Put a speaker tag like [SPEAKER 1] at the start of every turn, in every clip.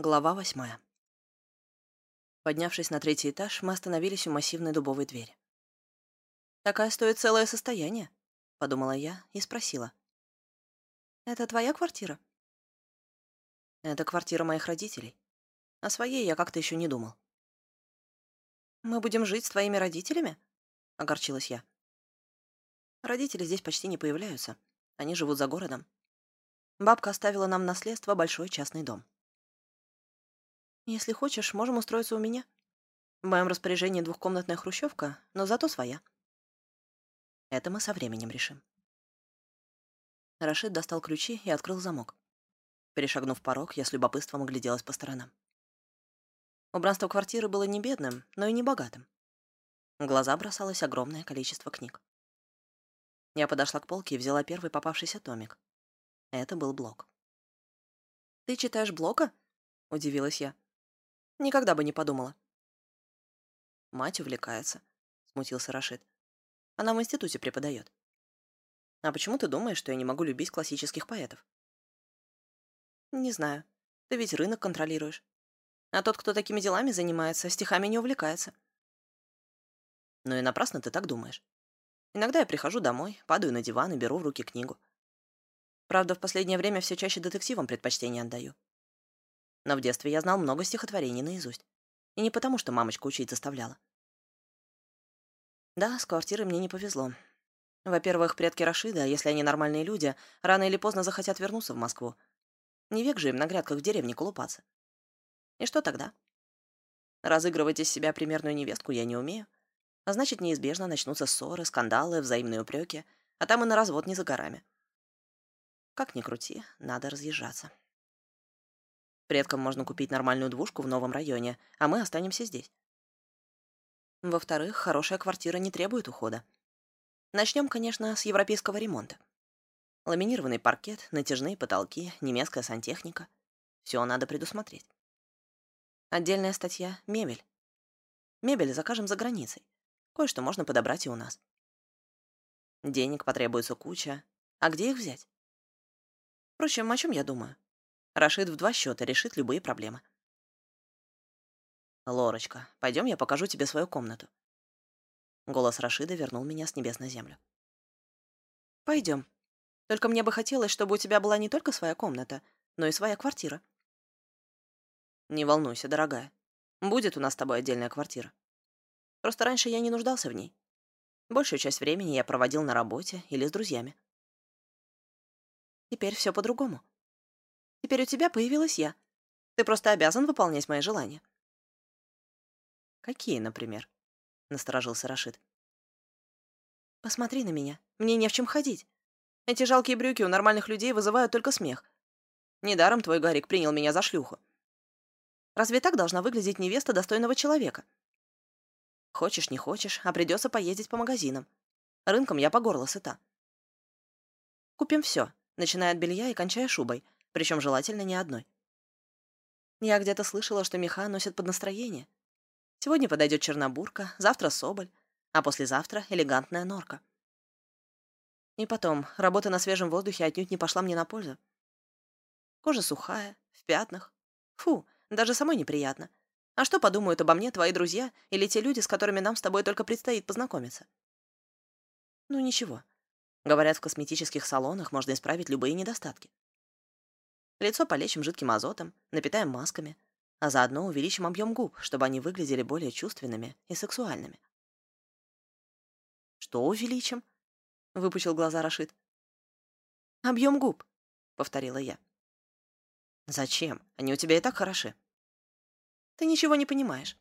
[SPEAKER 1] Глава восьмая. Поднявшись на третий этаж, мы остановились у массивной дубовой двери. «Такая стоит целое состояние», — подумала я и спросила. «Это твоя квартира?» «Это квартира моих родителей. О своей я как-то еще не думал». «Мы будем жить с твоими родителями?» — огорчилась я. «Родители здесь почти не появляются. Они живут за городом. Бабка оставила нам наследство большой частный дом. Если хочешь, можем устроиться у меня. В моем распоряжении двухкомнатная хрущевка, но зато своя. Это мы со временем решим. Рашид достал ключи и открыл замок. Перешагнув порог, я с любопытством огляделась по сторонам. Убранство квартиры было не бедным, но и не богатым. В глаза бросалось огромное количество книг. Я подошла к полке и взяла первый попавшийся томик. Это был блок. «Ты читаешь блока?» — удивилась я. «Никогда бы не подумала». «Мать увлекается», — смутился Рашид. «Она в институте преподает». «А почему ты думаешь, что я не могу любить классических поэтов?» «Не знаю. Ты ведь рынок контролируешь. А тот, кто такими делами занимается, стихами не увлекается». «Ну и напрасно ты так думаешь. Иногда я прихожу домой, падаю на диван и беру в руки книгу. Правда, в последнее время все чаще детективам предпочтение отдаю. Но в детстве я знал много стихотворений наизусть. И не потому, что мамочка учить заставляла. Да, с квартирой мне не повезло. Во-первых, предки Рашида, если они нормальные люди, рано или поздно захотят вернуться в Москву. Не век же им на грядках в деревне колупаться. И что тогда? Разыгрывать из себя примерную невестку я не умею. А значит, неизбежно начнутся ссоры, скандалы, взаимные упреки, а там и на развод не за горами. Как ни крути, надо разъезжаться. Предкам можно купить нормальную двушку в новом районе, а мы останемся здесь. Во-вторых, хорошая квартира не требует ухода. Начнем, конечно, с европейского ремонта. Ламинированный паркет, натяжные потолки, немецкая сантехника. Все надо предусмотреть. Отдельная статья — мебель. Мебель закажем за границей. Кое-что можно подобрать и у нас. Денег потребуется куча. А где их взять? Впрочем, о чем я думаю? Рашид в два счета решит любые проблемы. «Лорочка, пойдем я покажу тебе свою комнату». Голос Рашида вернул меня с небес на землю. «Пойдем. Только мне бы хотелось, чтобы у тебя была не только своя комната, но и своя квартира». «Не волнуйся, дорогая. Будет у нас с тобой отдельная квартира. Просто раньше я не нуждался в ней. Большую часть времени я проводил на работе или с друзьями. Теперь все по-другому. Теперь у тебя появилась я. Ты просто обязан выполнять мои желания». «Какие, например?» — насторожился Рашид. «Посмотри на меня. Мне не в чем ходить. Эти жалкие брюки у нормальных людей вызывают только смех. Недаром твой Гарик принял меня за шлюху. Разве так должна выглядеть невеста достойного человека? Хочешь, не хочешь, а придется поездить по магазинам. Рынком я по горло сыта. Купим все, начиная от белья и кончая шубой, причем желательно не одной. Я где-то слышала, что меха носят под настроение. Сегодня подойдет чернобурка, завтра соболь, а послезавтра элегантная норка. И потом, работа на свежем воздухе отнюдь не пошла мне на пользу. Кожа сухая, в пятнах. Фу, даже самой неприятно. А что подумают обо мне твои друзья или те люди, с которыми нам с тобой только предстоит познакомиться? Ну ничего, Говорят, в косметических салонах можно исправить любые недостатки. Лицо полечим жидким азотом, напитаем масками, а заодно увеличим объем губ, чтобы они выглядели более чувственными и сексуальными. «Что увеличим?» — выпучил глаза Рашид. «Объем губ», — повторила я. «Зачем? Они у тебя и так хороши». «Ты ничего не понимаешь.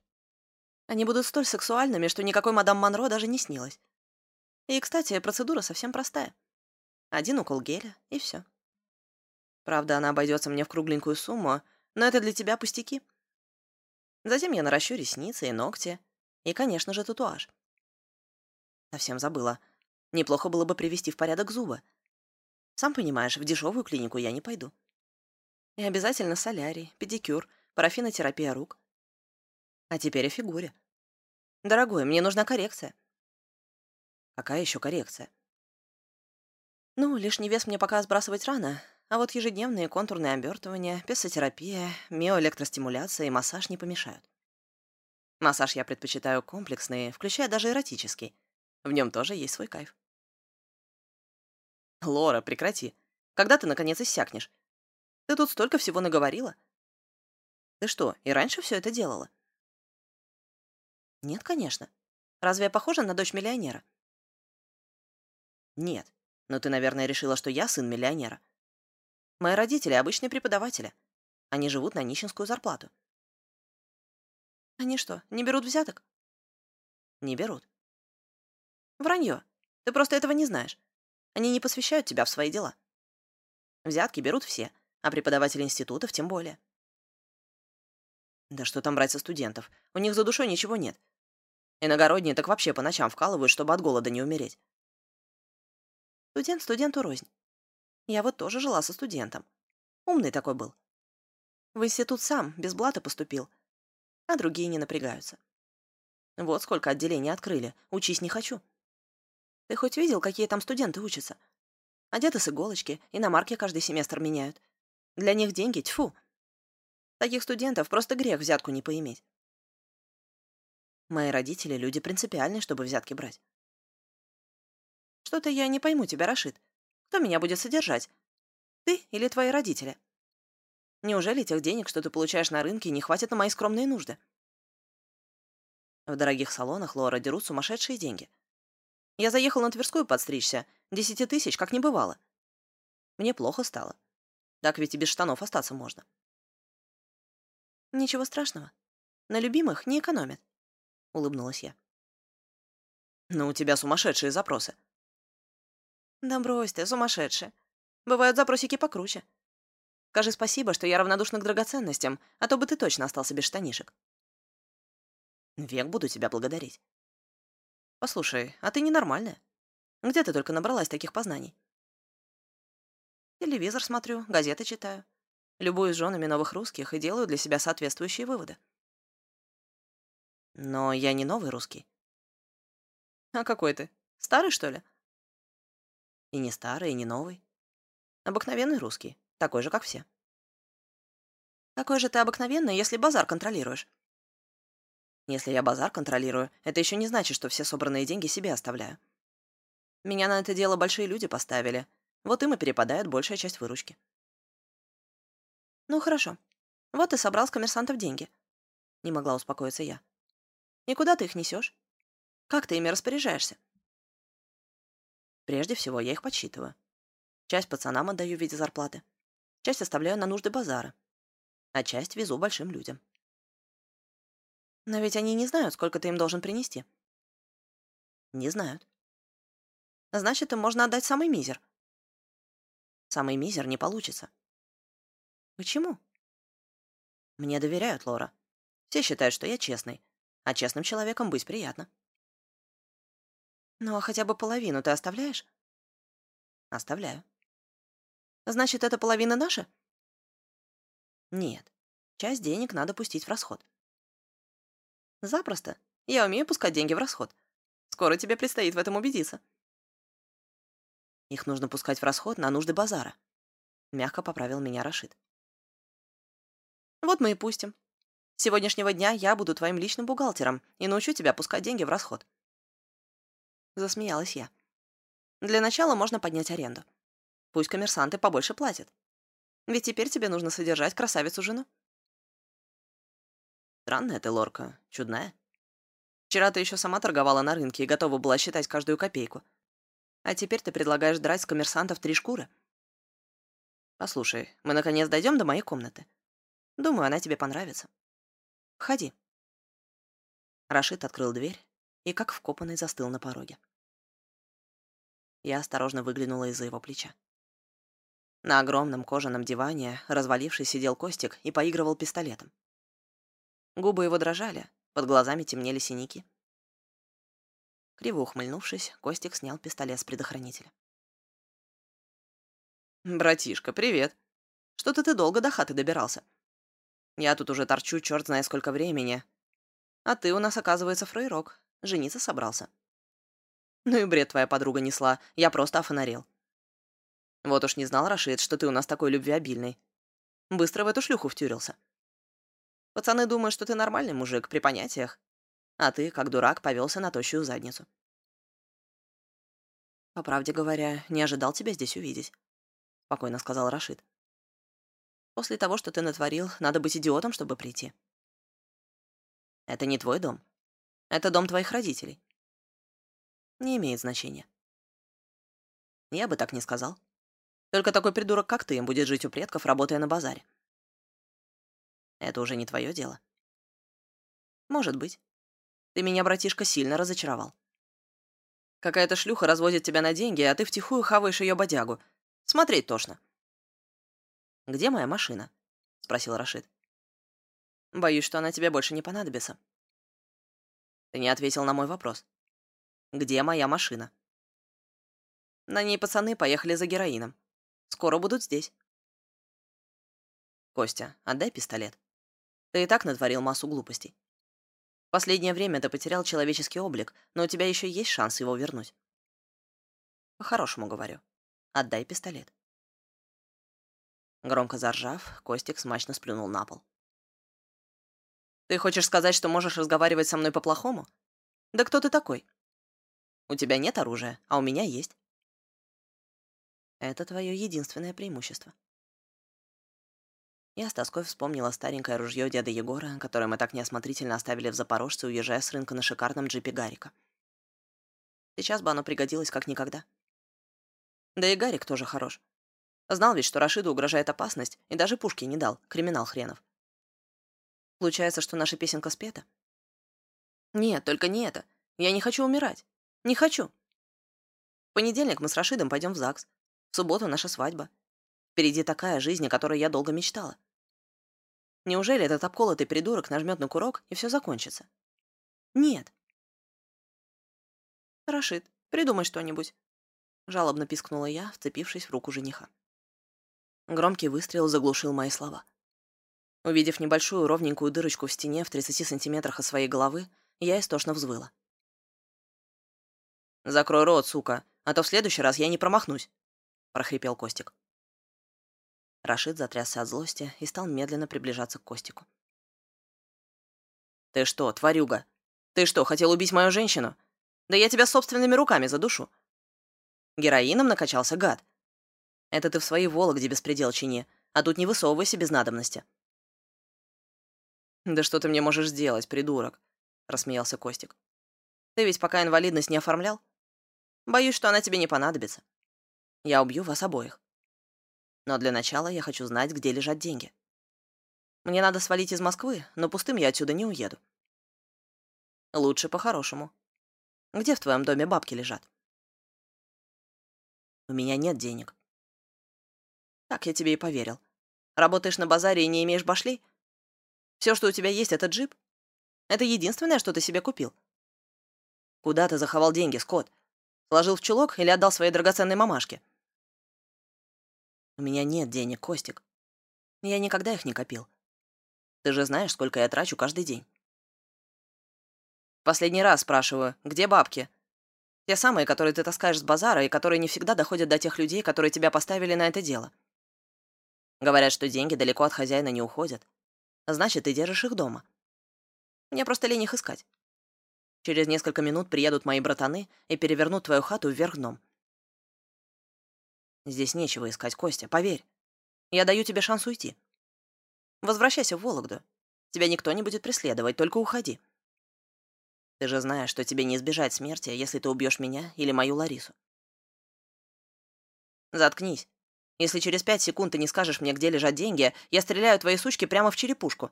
[SPEAKER 1] Они будут столь сексуальными, что никакой мадам Монро даже не снилось. И, кстати, процедура совсем простая. Один укол геля, и все. Правда, она обойдется мне в кругленькую сумму, но это для тебя пустяки. Затем я наращу ресницы и ногти, и, конечно же, татуаж. Совсем забыла. Неплохо было бы привести в порядок зубы. Сам понимаешь, в дешевую клинику я не пойду. И обязательно солярий, педикюр, парафинотерапия рук. А теперь о фигуре. Дорогой, мне нужна коррекция. Какая еще коррекция? Ну, лишний вес мне пока сбрасывать рано, а вот ежедневные контурные обертывания, песотерапия, миоэлектростимуляция и массаж не помешают. Массаж я предпочитаю комплексный, включая даже эротический. В нем тоже есть свой кайф. Лора, прекрати. Когда ты, наконец, иссякнешь? Ты тут столько всего наговорила. Ты что, и раньше все это делала? Нет, конечно. Разве я похожа на дочь миллионера? Нет. Но ты, наверное, решила, что я сын миллионера. Мои родители — обычные преподаватели. Они живут на нищенскую зарплату. Они что, не берут взяток? Не берут. Вранье. Ты просто этого не знаешь. Они не посвящают тебя в свои дела. Взятки берут все, а преподаватели институтов тем более. Да что там брать со студентов? У них за душой ничего нет. Иногородние так вообще по ночам вкалывают, чтобы от голода не умереть. Студент студенту рознь. Я вот тоже жила со студентом. Умный такой был. В институт сам, без блата поступил, а другие не напрягаются. Вот сколько отделений открыли, учись не хочу. Ты хоть видел, какие там студенты учатся? Одеты с иголочки, и на марке каждый семестр меняют. Для них деньги, тьфу. Таких студентов просто грех взятку не поиметь. Мои родители — люди принципиальные, чтобы взятки брать. Что-то я не пойму тебя, Рашид. Кто меня будет содержать? Ты или твои родители? Неужели тех денег, что ты получаешь на рынке, не хватит на мои скромные нужды? В дорогих салонах Лора дерут сумасшедшие деньги. Я заехал на Тверскую подстричься. Десяти тысяч, как не бывало. Мне плохо стало. Так ведь и без штанов остаться можно. Ничего страшного. На любимых не экономят. Улыбнулась я. Но у тебя сумасшедшие запросы. Да брось ты, сумасшедшая. Бывают запросики покруче. Скажи спасибо, что я равнодушна к драгоценностям, а то бы ты точно остался без штанишек. Век буду тебя благодарить. Послушай, а ты ненормальная. Где ты только набралась таких познаний? Телевизор смотрю, газеты читаю. Любуюсь женами новых русских и делаю для себя соответствующие выводы. Но я не новый русский. А какой ты? Старый, что ли? И не старый, и не новый. Обыкновенный русский, такой же, как все. Какой же ты обыкновенный, если базар контролируешь? Если я базар контролирую, это еще не значит, что все собранные деньги себе оставляю. Меня на это дело большие люди поставили. Вот им и перепадает большая часть выручки. Ну, хорошо. Вот ты собрал с коммерсантов деньги. Не могла успокоиться я. И куда ты их несешь? Как ты ими распоряжаешься? Прежде всего, я их подсчитываю. Часть пацанам отдаю в виде зарплаты. Часть оставляю на нужды базара. А часть везу большим людям. Но ведь они не знают, сколько ты им должен принести. Не знают. Значит, им можно отдать самый мизер. Самый мизер не получится. Почему? Мне доверяют, Лора. Все считают, что я честный. А честным человеком быть приятно. Ну, а хотя бы половину ты оставляешь? Оставляю. Значит, эта половина наша? Нет. Часть денег надо пустить в расход. Запросто. Я умею пускать деньги в расход. Скоро тебе предстоит в этом убедиться. Их нужно пускать в расход на нужды базара. Мягко поправил меня Рашид. Вот мы и пустим. С сегодняшнего дня я буду твоим личным бухгалтером и научу тебя пускать деньги в расход. Засмеялась я. Для начала можно поднять аренду. Пусть коммерсанты побольше платят. Ведь теперь тебе нужно содержать красавицу-жену. Странная ты, Лорка, чудная. Вчера ты еще сама торговала на рынке и готова была считать каждую копейку. А теперь ты предлагаешь драть с коммерсантов три шкуры. Послушай, мы наконец дойдем до моей комнаты. Думаю, она тебе понравится. Входи. Рашид открыл дверь и, как вкопанный, застыл на пороге. Я осторожно выглянула из-за его плеча. На огромном кожаном диване, развалившись, сидел Костик и поигрывал пистолетом. Губы его дрожали, под глазами темнели синяки. Криво ухмыльнувшись, Костик снял пистолет с предохранителя. «Братишка, привет. Что-то ты долго до хаты добирался. Я тут уже торчу черт знает сколько времени. А ты у нас, оказывается, фрейрок. Жениться собрался. Ну и бред твоя подруга несла, я просто офонарел. Вот уж не знал, Рашид, что ты у нас такой любвеобильный. Быстро в эту шлюху втюрился. Пацаны думают, что ты нормальный мужик при понятиях, а ты, как дурак, повелся на тощую задницу. По правде говоря, не ожидал тебя здесь увидеть, спокойно сказал Рашид. После того, что ты натворил, надо быть идиотом, чтобы прийти. Это не твой дом. Это дом твоих родителей. Не имеет значения. Я бы так не сказал. Только такой придурок, как ты, будет жить у предков, работая на базаре. Это уже не твое дело. Может быть. Ты меня, братишка, сильно разочаровал. Какая-то шлюха разводит тебя на деньги, а ты втихую хаваешь ее бодягу. Смотреть тошно. «Где моя машина?» — спросил Рашид. «Боюсь, что она тебе больше не понадобится». Ты не ответил на мой вопрос. «Где моя машина?» На ней пацаны поехали за героином. Скоро будут здесь. Костя, отдай пистолет. Ты и так натворил массу глупостей. В последнее время ты потерял человеческий облик, но у тебя еще есть шанс его вернуть. По-хорошему говорю. Отдай пистолет. Громко заржав, Костик смачно сплюнул на пол. «Ты хочешь сказать, что можешь разговаривать со мной по-плохому? Да кто ты такой? У тебя нет оружия, а у меня есть. Это твое единственное преимущество. Я с тоской вспомнила старенькое ружье деда Егора, которое мы так неосмотрительно оставили в Запорожце, уезжая с рынка на шикарном джипе Гарика. Сейчас бы оно пригодилось как никогда. Да и Гарик тоже хорош. Знал ведь, что Рашиду угрожает опасность, и даже пушки не дал, криминал хренов. Получается, что наша песенка спета? Нет, только не это. Я не хочу умирать. Не хочу. В понедельник мы с Рашидом пойдем в ЗАГС. В субботу наша свадьба. Впереди такая жизнь, о которой я долго мечтала. Неужели этот обколотый придурок нажмет на курок, и все закончится? Нет. Рашид, придумай что-нибудь. Жалобно пискнула я, вцепившись в руку жениха. Громкий выстрел заглушил мои слова. Увидев небольшую ровненькую дырочку в стене в 30 сантиметрах от своей головы, я истошно взвыла. «Закрой рот, сука, а то в следующий раз я не промахнусь», — прохрипел Костик. Рашид затрясся от злости и стал медленно приближаться к Костику. «Ты что, тварюга? Ты что, хотел убить мою женщину? Да я тебя собственными руками задушу. Героином накачался гад. Это ты в своей Вологде беспредел чини, а тут не высовывайся без надобности». «Да что ты мне можешь сделать, придурок?» — рассмеялся Костик. «Ты ведь пока инвалидность не оформлял? Боюсь, что она тебе не понадобится. Я убью вас обоих. Но для начала я хочу знать, где лежат деньги. Мне надо свалить из Москвы, но пустым я отсюда не уеду. Лучше по-хорошему. Где в твоем доме бабки лежат? У меня нет денег. Так я тебе и поверил. Работаешь на базаре и не имеешь башлей? Все, что у тебя есть, это джип? Это единственное, что ты себе купил? Куда ты заховал деньги, Скотт? Сложил в чулок или отдал своей драгоценной мамашке? У меня нет денег, Костик. Я никогда их не копил. Ты же знаешь, сколько я трачу каждый день. Последний раз спрашиваю, где бабки? Те самые, которые ты таскаешь с базара и которые не всегда доходят до тех людей, которые тебя поставили на это дело. Говорят, что деньги далеко от хозяина не уходят. Значит, ты держишь их дома. Мне просто лень их искать. Через несколько минут приедут мои братаны и перевернут твою хату вверх дном. Здесь нечего искать, Костя, поверь. Я даю тебе шанс уйти. Возвращайся в Вологду. Тебя никто не будет преследовать, только уходи. Ты же знаешь, что тебе не избежать смерти, если ты убьешь меня или мою Ларису. Заткнись. Если через пять секунд ты не скажешь мне, где лежат деньги, я стреляю твои сучки прямо в черепушку.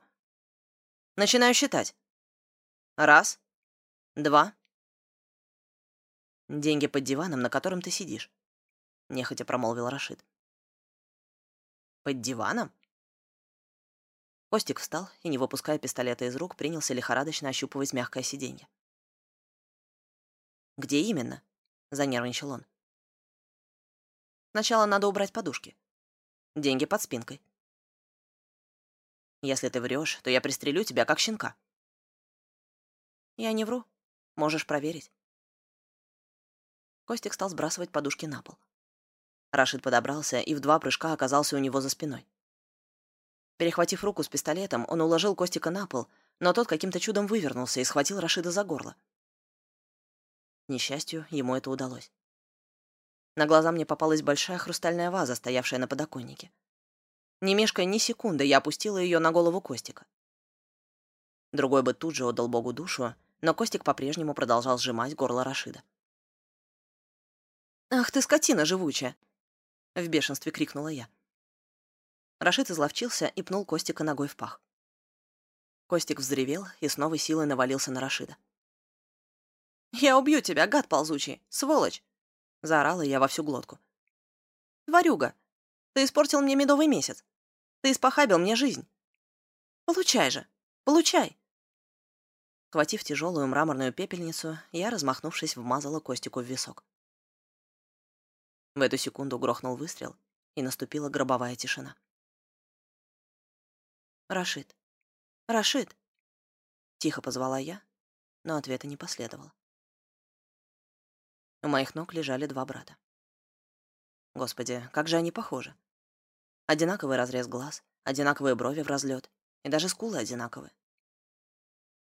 [SPEAKER 1] Начинаю считать. Раз, Два. Деньги под диваном, на котором ты сидишь. Нехотя промолвил Рашид. Под диваном? Костик встал и, не выпуская пистолета из рук, принялся лихорадочно ощупывать мягкое сиденье. «Где именно?» — занервничал он. «Сначала надо убрать подушки. Деньги под спинкой. Если ты врешь, то я пристрелю тебя, как щенка». «Я не вру», Можешь проверить. Костик стал сбрасывать подушки на пол. Рашид подобрался и в два прыжка оказался у него за спиной. Перехватив руку с пистолетом, он уложил Костика на пол, но тот каким-то чудом вывернулся и схватил Рашида за горло. Несчастью, ему это удалось. На глаза мне попалась большая хрустальная ваза, стоявшая на подоконнике. Не мешкая ни секунды, я опустила ее на голову Костика. Другой бы тут же отдал Богу душу, но Костик по-прежнему продолжал сжимать горло Рашида. «Ах ты, скотина живучая!» — в бешенстве крикнула я. Рашид изловчился и пнул Костика ногой в пах. Костик взревел и с новой силой навалился на Рашида. «Я убью тебя, гад ползучий! Сволочь!» — заорала я во всю глотку. «Тварюга! Ты испортил мне медовый месяц! Ты испохабил мне жизнь! Получай же! Получай!» Хватив тяжелую мраморную пепельницу, я, размахнувшись, вмазала Костику в висок. В эту секунду грохнул выстрел, и наступила гробовая тишина. «Рашид! Рашид!» Тихо позвала я, но ответа не последовало. У моих ног лежали два брата. Господи, как же они похожи. Одинаковый разрез глаз, одинаковые брови в разлет, и даже скулы одинаковые.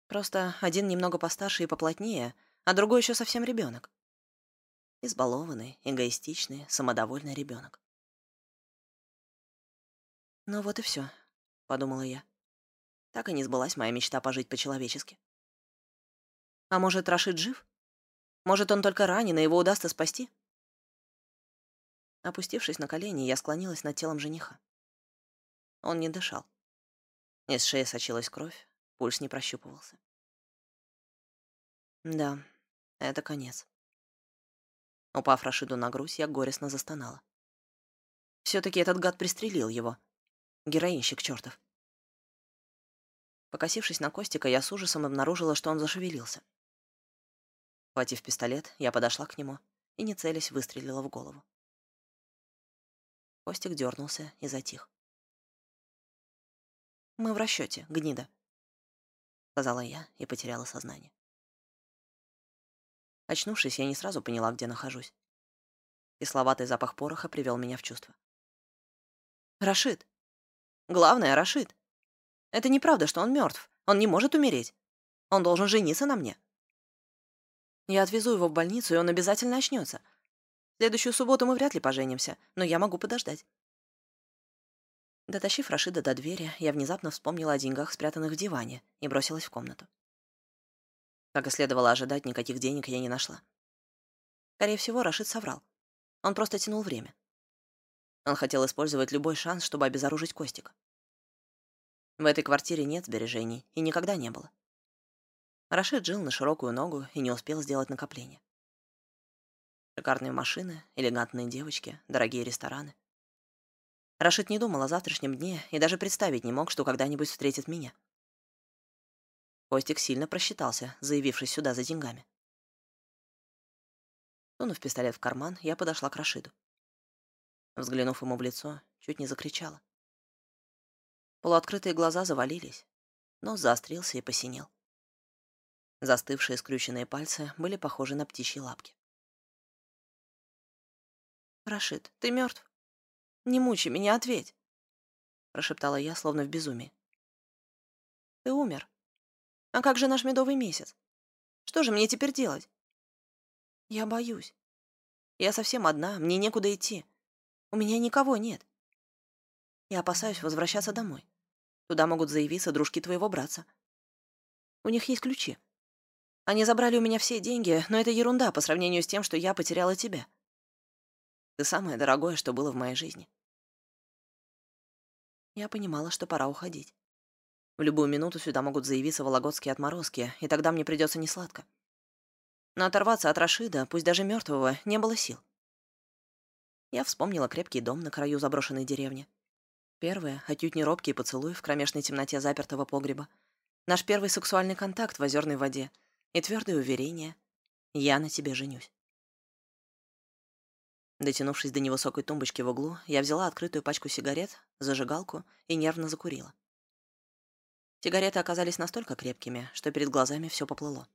[SPEAKER 1] Просто один немного постарше и поплотнее, а другой еще совсем ребенок. Избалованный, эгоистичный, самодовольный ребенок. «Ну вот и все, подумала я. Так и не сбылась моя мечта пожить по-человечески. А может, Рашид жив? Может, он только ранен, и его удастся спасти? Опустившись на колени, я склонилась над телом жениха. Он не дышал. Из шеи сочилась кровь, пульс не прощупывался. Да, это конец. Упав Рашиду на грудь, я горестно застонала. все таки этот гад пристрелил его. Героинщик чертов. Покосившись на Костика, я с ужасом обнаружила, что он зашевелился. Хватив пистолет, я подошла к нему и, не целясь, выстрелила в голову. Костик дернулся и затих. «Мы в расчете, гнида», — сказала я и потеряла сознание. Очнувшись, я не сразу поняла, где нахожусь. Кисловатый запах пороха привел меня в чувство. «Рашид! Главное, Рашид! Это неправда, что он мертв. Он не может умереть. Он должен жениться на мне. Я отвезу его в больницу, и он обязательно очнется. В следующую субботу мы вряд ли поженимся, но я могу подождать. Дотащив Рашида до двери, я внезапно вспомнила о деньгах, спрятанных в диване, и бросилась в комнату. Как и следовало ожидать, никаких денег я не нашла. Скорее всего, Рашид соврал. Он просто тянул время. Он хотел использовать любой шанс, чтобы обезоружить Костика. В этой квартире нет сбережений, и никогда не было. Рашид жил на широкую ногу и не успел сделать накопление. Шикарные машины, элегантные девочки, дорогие рестораны. Рашид не думал о завтрашнем дне и даже представить не мог, что когда-нибудь встретит меня. Костик сильно просчитался, заявившись сюда за деньгами. Сунув пистолет в карман, я подошла к Рашиду. Взглянув ему в лицо, чуть не закричала. Полуоткрытые глаза завалились, нос заострился и посинел. Застывшие скрюченные пальцы были похожи на птичьи лапки. «Рашид, ты мертв? Не мучай меня, ответь!» прошептала я, словно в безумии. «Ты умер. А как же наш медовый месяц? Что же мне теперь делать?» «Я боюсь. Я совсем одна, мне некуда идти. У меня никого нет. Я опасаюсь возвращаться домой. Туда могут заявиться дружки твоего братца. У них есть ключи. Они забрали у меня все деньги, но это ерунда по сравнению с тем, что я потеряла тебя. Ты самое дорогое, что было в моей жизни. Я понимала, что пора уходить. В любую минуту сюда могут заявиться вологодские отморозки, и тогда мне придется несладко. Но оторваться от Рашида, пусть даже мертвого, не было сил. Я вспомнила крепкий дом на краю заброшенной деревни. Первое, отнюдь не робкий поцелуй в кромешной темноте запертого погреба. Наш первый сексуальный контакт в озерной воде — и твердое уверение «Я на тебе женюсь». Дотянувшись до невысокой тумбочки в углу, я взяла открытую пачку сигарет, зажигалку и нервно закурила. Сигареты оказались настолько крепкими, что перед глазами все поплыло.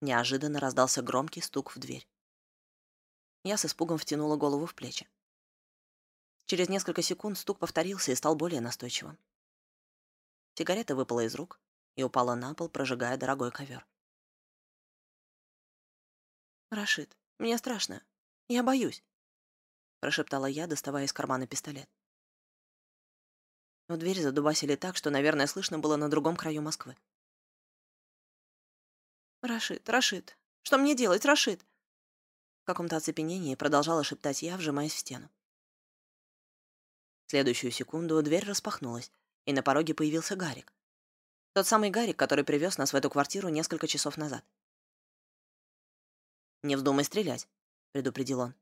[SPEAKER 1] Неожиданно раздался громкий стук в дверь. Я с испугом втянула голову в плечи. Через несколько секунд стук повторился и стал более настойчивым. Сигарета выпала из рук и упала на пол, прожигая дорогой ковер. «Рашид, мне страшно. Я боюсь», — прошептала я, доставая из кармана пистолет. В дверь задубасили так, что, наверное, слышно было на другом краю Москвы. «Рашид, Рашид, что мне делать, Рашид?» В каком-то оцепенении продолжала шептать я, вжимаясь в стену. В следующую секунду дверь распахнулась, и на пороге появился Гарик. Тот самый Гарик, который привез нас в эту квартиру несколько часов назад. «Не вздумай стрелять», — предупредил он.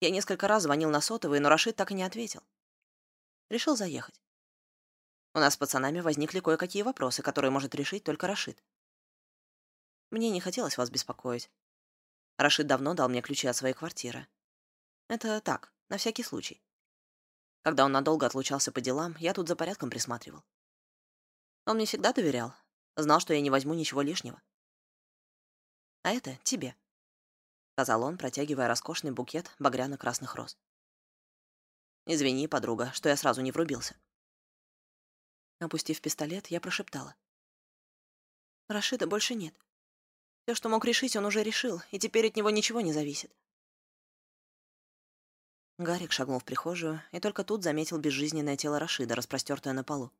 [SPEAKER 1] Я несколько раз звонил на сотовый, но Рашид так и не ответил. Решил заехать. У нас с пацанами возникли кое-какие вопросы, которые может решить только Рашид. Мне не хотелось вас беспокоить. Рашид давно дал мне ключи от своей квартиры. Это так, на всякий случай. Когда он надолго отлучался по делам, я тут за порядком присматривал. Он мне всегда доверял, знал, что я не возьму ничего лишнего. А это тебе, — сказал он, протягивая роскошный букет багряно-красных роз. «Извини, подруга, что я сразу не врубился». Опустив пистолет, я прошептала. «Рашида больше нет. Все, что мог решить, он уже решил, и теперь от него ничего не зависит». Гарик шагнул в прихожую и только тут заметил безжизненное тело Рашида, распростертое на полу.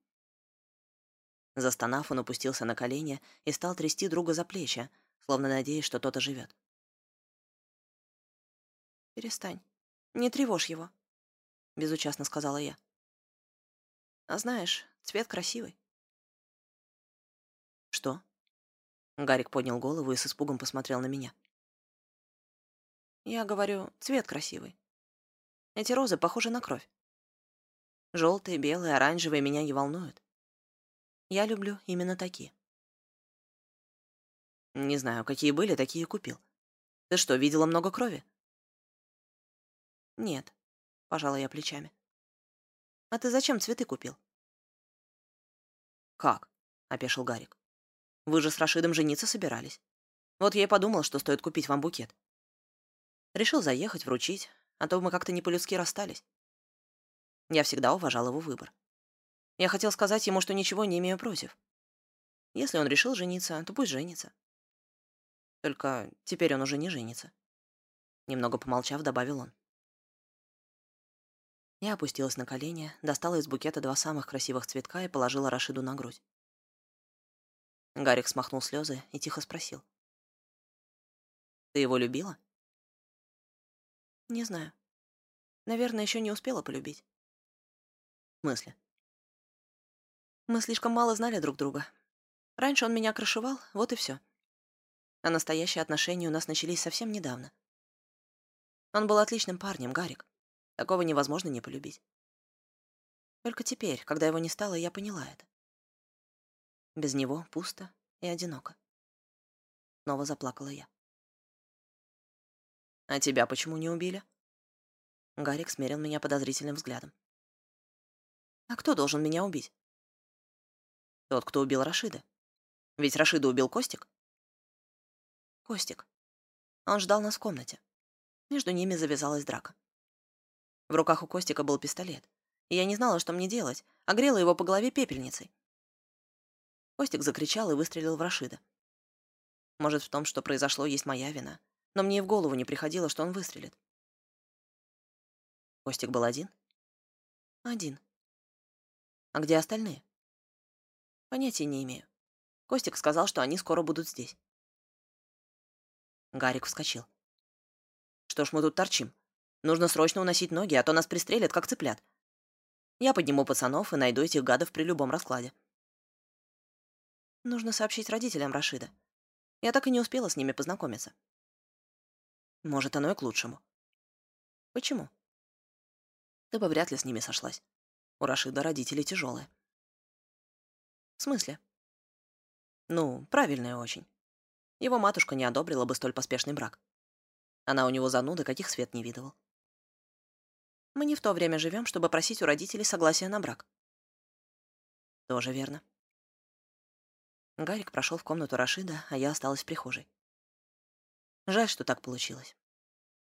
[SPEAKER 1] Застонав, он опустился на колени и стал трясти друга за плечи, словно надеясь, что тот оживет. «Перестань. Не тревожь его», — безучастно сказала я. «А знаешь, Цвет красивый». «Что?» Гарик поднял голову и с испугом посмотрел на меня. «Я говорю, цвет красивый. Эти розы похожи на кровь. Желтые, белые, оранжевые меня не волнуют. Я люблю именно такие». «Не знаю, какие были, такие купил. Ты что, видела много крови?» «Нет», — пожала я плечами. «А ты зачем цветы купил?» «Как?» — опешил Гарик. «Вы же с Рашидом жениться собирались. Вот я и подумал, что стоит купить вам букет. Решил заехать, вручить, а то мы как-то не по-людски расстались. Я всегда уважал его выбор. Я хотел сказать ему, что ничего не имею против. Если он решил жениться, то пусть женится. Только теперь он уже не женится. Немного помолчав, добавил он. Я опустилась на колени, достала из букета два самых красивых цветка и положила Рашиду на грудь. Гарик смахнул слезы и тихо спросил. «Ты его любила?» «Не знаю. Наверное, еще не успела полюбить». «В смысле?» «Мы слишком мало знали друг друга. Раньше он меня крышевал, вот и все. А настоящие отношения у нас начались совсем недавно. Он был отличным парнем, Гарик. Такого невозможно не полюбить. Только теперь, когда его не стало, я поняла это. Без него пусто и одиноко. Снова заплакала я. «А тебя почему не убили?» Гарик смерил меня подозрительным взглядом. «А кто должен меня убить?» «Тот, кто убил Рашида. Ведь Рашида убил Костик?» «Костик. Он ждал нас в комнате. Между ними завязалась драка. В руках у Костика был пистолет. И я не знала, что мне делать, а грела его по голове пепельницей. Костик закричал и выстрелил в Рашида. Может, в том, что произошло, есть моя вина. Но мне и в голову не приходило, что он выстрелит. Костик был один? Один. А где остальные? Понятия не имею. Костик сказал, что они скоро будут здесь. Гарик вскочил. Что ж мы тут торчим? Нужно срочно уносить ноги, а то нас пристрелят, как цыплят. Я подниму пацанов и найду этих гадов при любом раскладе. Нужно сообщить родителям Рашида. Я так и не успела с ними познакомиться. Может, оно и к лучшему. Почему? Ты бы вряд ли с ними сошлась. У Рашида родители тяжелые. В смысле? Ну, правильная очень. Его матушка не одобрила бы столь поспешный брак. Она у него зануда, каких свет не видывал. Мы не в то время живем, чтобы просить у родителей согласия на брак. Тоже верно. Гарик прошел в комнату Рашида, а я осталась в прихожей. Жаль, что так получилось.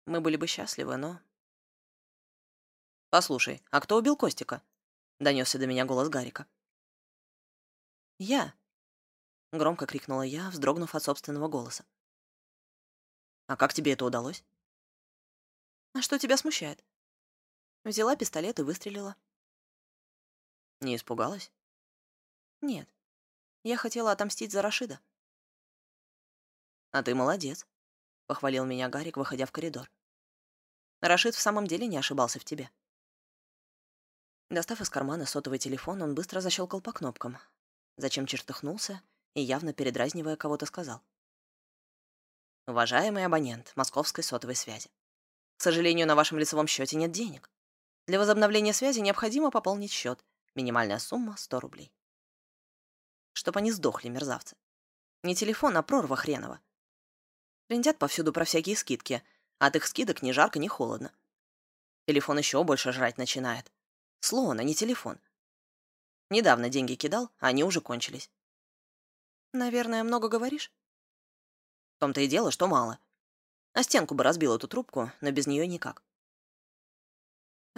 [SPEAKER 1] Мы были бы счастливы, но... «Послушай, а кто убил Костика?» — донесся до меня голос Гарика. «Я!» — громко крикнула я, вздрогнув от собственного голоса. «А как тебе это удалось?» «А что тебя смущает?» Взяла пистолет и выстрелила. «Не испугалась?» «Нет. Я хотела отомстить за Рашида». «А ты молодец», — похвалил меня Гарик, выходя в коридор. «Рашид в самом деле не ошибался в тебе». Достав из кармана сотовый телефон, он быстро защелкал по кнопкам. Зачем чертыхнулся и, явно передразнивая, кого-то сказал. «Уважаемый абонент московской сотовой связи, к сожалению, на вашем лицевом счете нет денег. Для возобновления связи необходимо пополнить счет. Минимальная сумма — 100 рублей. Чтоб они сдохли, мерзавцы. Не телефон, а прорва хренова. Трендят повсюду про всякие скидки, от их скидок ни жарко, ни холодно. Телефон еще больше жрать начинает. Слон, а не телефон. Недавно деньги кидал, а они уже кончились. Наверное, много говоришь? В том-то и дело, что мало. А стенку бы разбил эту трубку, но без нее никак.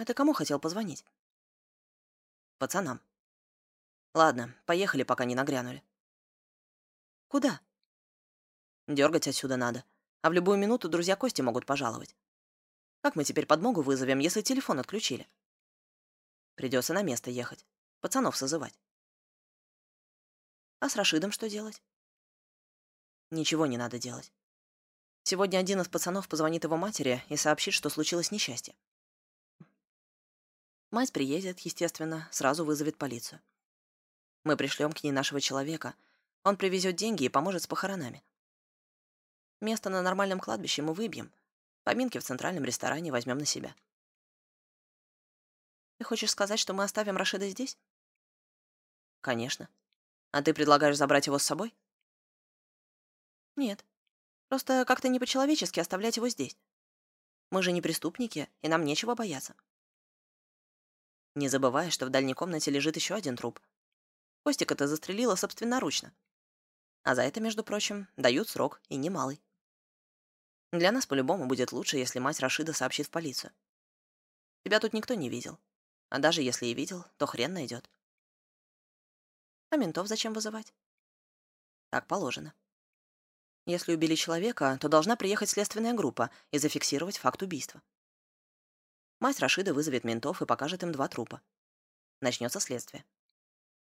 [SPEAKER 1] Ты кому хотел позвонить? Пацанам. Ладно, поехали, пока не нагрянули. Куда? Дергать отсюда надо. А в любую минуту друзья Кости могут пожаловать. Как мы теперь подмогу вызовем, если телефон отключили? Придется на место ехать. Пацанов созывать. А с Рашидом что делать? Ничего не надо делать. Сегодня один из пацанов позвонит его матери и сообщит, что случилось несчастье. Мать приедет, естественно, сразу вызовет полицию. Мы пришлем к ней нашего человека. Он привезет деньги и поможет с похоронами. Место на нормальном кладбище мы выбьем. Поминки в центральном ресторане возьмем на себя. Ты хочешь сказать, что мы оставим Рашида здесь? Конечно. А ты предлагаешь забрать его с собой? Нет. Просто как-то не по-человечески оставлять его здесь. Мы же не преступники, и нам нечего бояться. Не забывай, что в дальней комнате лежит еще один труп. Костика-то застрелила собственноручно. А за это, между прочим, дают срок, и немалый. Для нас по-любому будет лучше, если мать Рашида сообщит в полицию. Тебя тут никто не видел. А даже если и видел, то хрен найдет. А ментов зачем вызывать? Так положено. Если убили человека, то должна приехать следственная группа и зафиксировать факт убийства. Мать Рашида вызовет ментов и покажет им два трупа. Начнется следствие.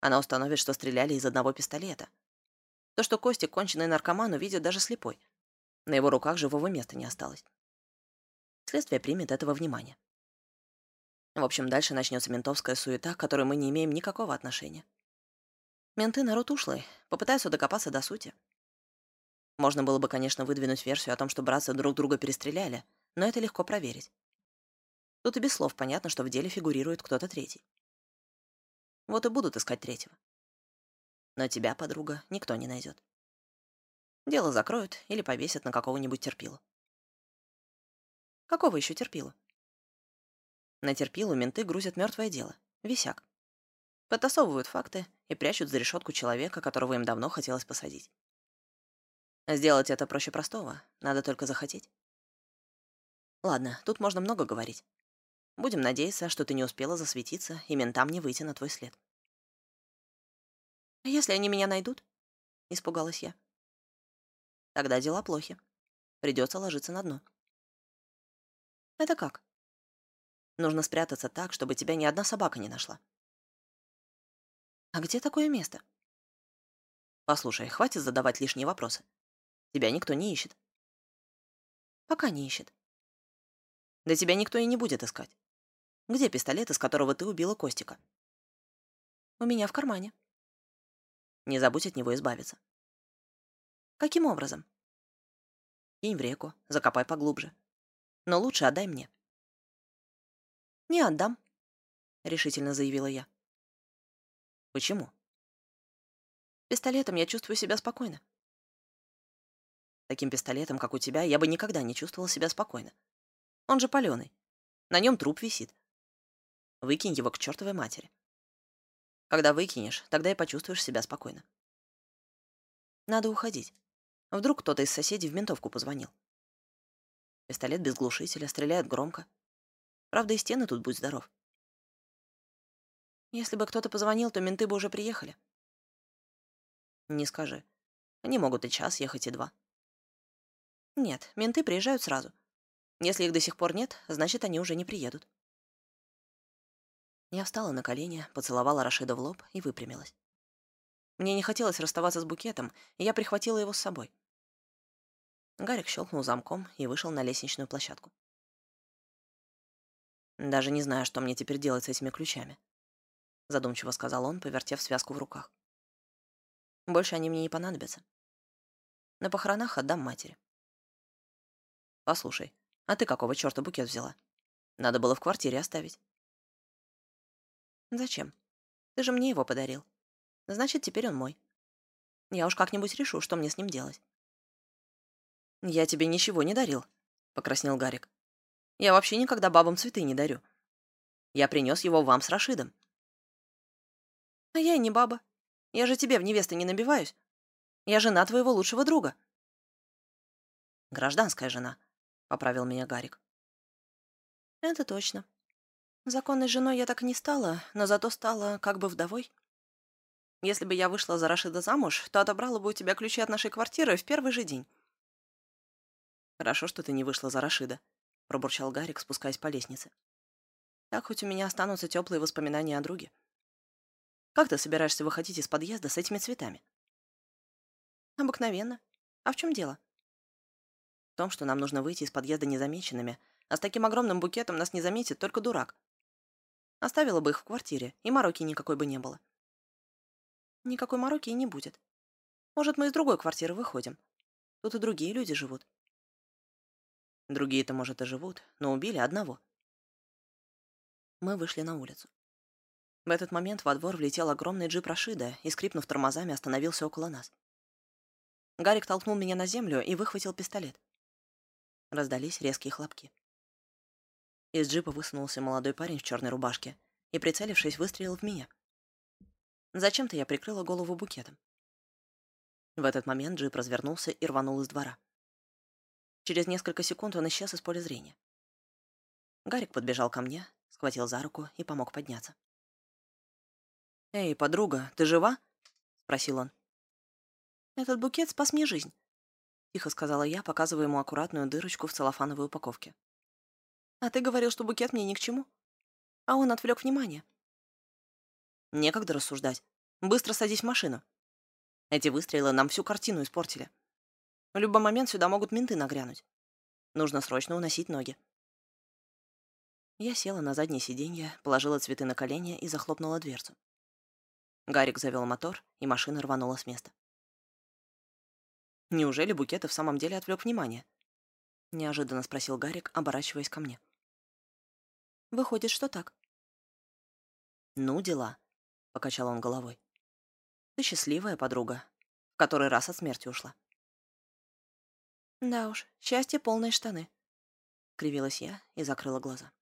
[SPEAKER 1] Она установит, что стреляли из одного пистолета. То, что Костик конченый наркоман, увидит даже слепой. На его руках живого места не осталось. Следствие примет этого внимания. В общем, дальше начнется ментовская суета, к которой мы не имеем никакого отношения. Менты народ ушлый, попытаются докопаться до сути. Можно было бы, конечно, выдвинуть версию о том, что братцы друг друга перестреляли, но это легко проверить. Тут и без слов понятно, что в деле фигурирует кто-то третий. Вот и будут искать третьего. Но тебя, подруга, никто не найдет. Дело закроют или повесят на какого-нибудь терпилу. Какого еще терпила? На терпилу менты грузят мертвое дело, висяк. Подтасовывают факты и прячут за решетку человека, которого им давно хотелось посадить. Сделать это проще простого, надо только захотеть. Ладно, тут можно много говорить. Будем надеяться, что ты не успела засветиться, и ментам не выйти на твой след. «А если они меня найдут?» — испугалась я. «Тогда дела плохи. Придется ложиться на дно». «Это как?» «Нужно спрятаться так, чтобы тебя ни одна собака не нашла». «А где такое место?» «Послушай, хватит задавать лишние вопросы. Тебя никто не ищет». «Пока не ищет». «Да тебя никто и не будет искать. Где пистолет, из которого ты убила Костика?» «У меня в кармане». «Не забудь от него избавиться». «Каким образом?» «Кинь в реку, закопай поглубже. Но лучше отдай мне». «Не отдам», — решительно заявила я. «Почему?» «Пистолетом я чувствую себя спокойно». Таким пистолетом, как у тебя, я бы никогда не чувствовал себя спокойно. Он же паленый. На нем труп висит. Выкинь его к чертовой матери. Когда выкинешь, тогда и почувствуешь себя спокойно. Надо уходить. Вдруг кто-то из соседей в ментовку позвонил. Пистолет без глушителя, стреляет громко. Правда, и стены тут будь здоров. Если бы кто-то позвонил, то менты бы уже приехали. Не скажи. Они могут и час ехать, и два. Нет, менты приезжают сразу. Если их до сих пор нет, значит, они уже не приедут. Я встала на колени, поцеловала Рашида в лоб и выпрямилась. Мне не хотелось расставаться с букетом, и я прихватила его с собой. Гарик щелкнул замком и вышел на лестничную площадку. «Даже не знаю, что мне теперь делать с этими ключами», — задумчиво сказал он, повертев связку в руках. «Больше они мне не понадобятся. На похоронах отдам матери». «Послушай, а ты какого чёрта букет взяла? Надо было в квартире оставить». «Зачем? Ты же мне его подарил. Значит, теперь он мой. Я уж как-нибудь решу, что мне с ним делать». «Я тебе ничего не дарил», — покраснел Гарик. «Я вообще никогда бабам цветы не дарю. Я принес его вам с Рашидом». «А я и не баба. Я же тебе в невесты не набиваюсь. Я жена твоего лучшего друга». «Гражданская жена», — поправил меня Гарик. «Это точно. Законной женой я так не стала, но зато стала как бы вдовой. Если бы я вышла за Рашида замуж, то отобрала бы у тебя ключи от нашей квартиры в первый же день. «Хорошо, что ты не вышла за Рашида», — пробурчал Гарик, спускаясь по лестнице. «Так хоть у меня останутся теплые воспоминания о друге. Как ты собираешься выходить из подъезда с этими цветами?» «Обыкновенно. А в чем дело?» «В том, что нам нужно выйти из подъезда незамеченными, а с таким огромным букетом нас не заметит только дурак. Оставила бы их в квартире, и мороки никакой бы не было». «Никакой мороки и не будет. Может, мы из другой квартиры выходим. Тут и другие люди живут». Другие-то, может, и живут, но убили одного. Мы вышли на улицу. В этот момент во двор влетел огромный джип Рашида и, скрипнув тормозами, остановился около нас. Гарик толкнул меня на землю и выхватил пистолет. Раздались резкие хлопки. Из джипа высунулся молодой парень в черной рубашке и, прицелившись, выстрелил в меня. Зачем-то я прикрыла голову букетом. В этот момент джип развернулся и рванул из двора. Через несколько секунд он исчез из поля зрения. Гарик подбежал ко мне, схватил за руку и помог подняться. «Эй, подруга, ты жива?» — спросил он. «Этот букет спас мне жизнь», — тихо сказала я, показывая ему аккуратную дырочку в целлофановой упаковке. «А ты говорил, что букет мне ни к чему. А он отвлек внимание». «Некогда рассуждать. Быстро садись в машину. Эти выстрелы нам всю картину испортили». В любой момент сюда могут менты нагрянуть. Нужно срочно уносить ноги. Я села на заднее сиденье, положила цветы на колени и захлопнула дверцу. Гарик завел мотор, и машина рванула с места. «Неужели букет в самом деле отвлек внимание?» — неожиданно спросил Гарик, оборачиваясь ко мне. «Выходит, что так». «Ну, дела», — покачал он головой. «Ты счастливая подруга, в который раз от смерти ушла». Да уж, счастье полные штаны. Кривилась я и закрыла глаза.